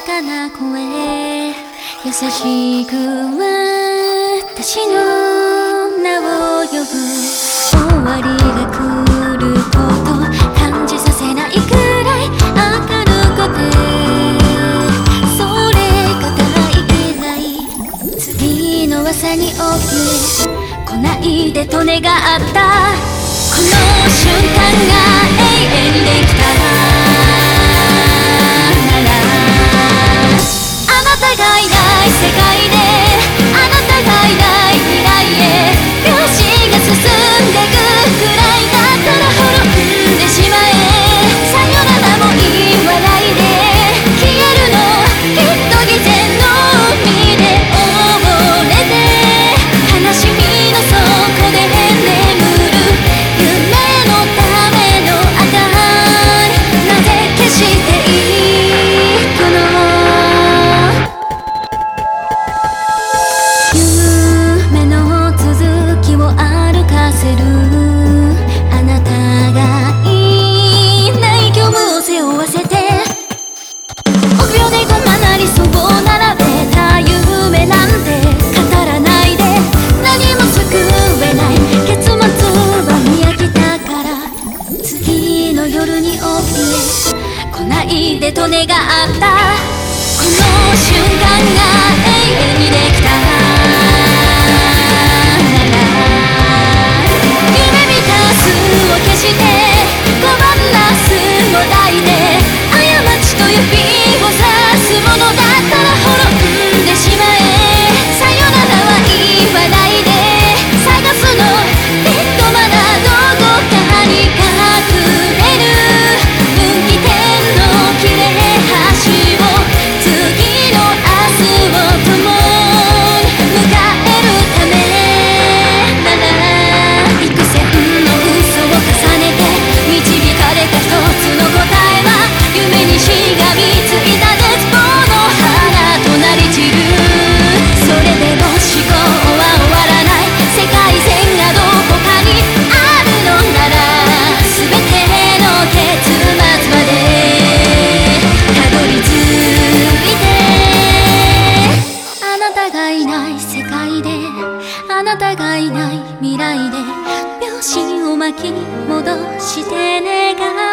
かな声優しく私の名を呼ぶ終わりが来ること感じさせないくらい明るくてそれが大嫌い次の朝に起き来ないでと願ったこの瞬間が界来ないでと願った。この瞬間が永遠にできなたがいない未来で秒針を巻き戻して願う。